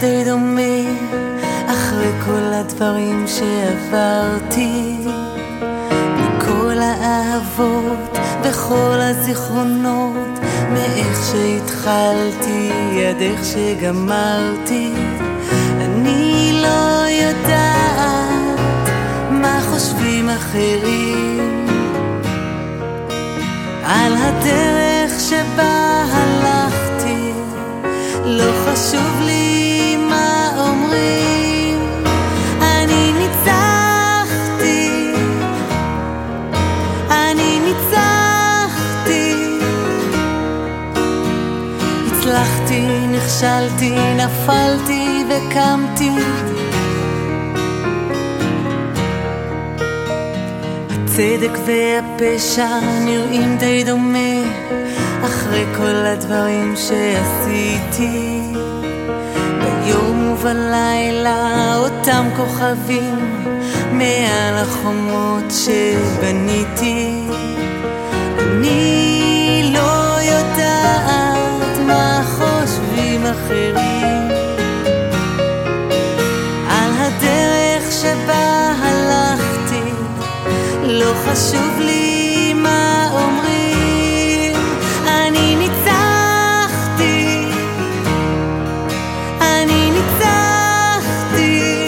די דומה אחרי כל הדברים שעברתי, מכל האהבות וכל הזיכרונות, מאיך שהתחלתי עד איך שגמרתי, אני לא יודעת מה חושבים אחרים. על הדרך שבה הלכתי, לא חשוב לי הצלחתי, נכשלתי, נפלתי וקמתי. הצדק והפשע נראים די דומה אחרי כל הדברים שעשיתי ביום ובלילה אותם כוכבים מעל החומות שבניתי חשוב לי מה אומרים, אני ניצחתי, אני ניצחתי,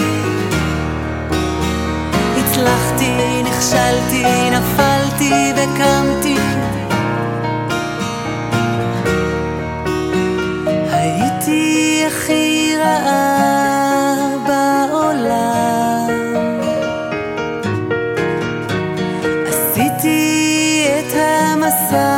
הצלחתי, נכשלתי, נפלתי וקמתי coração.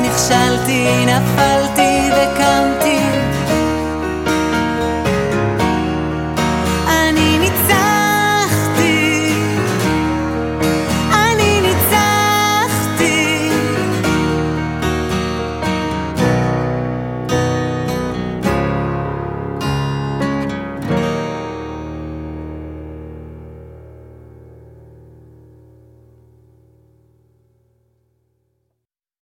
נכשלתי, נפלתי וקמתי.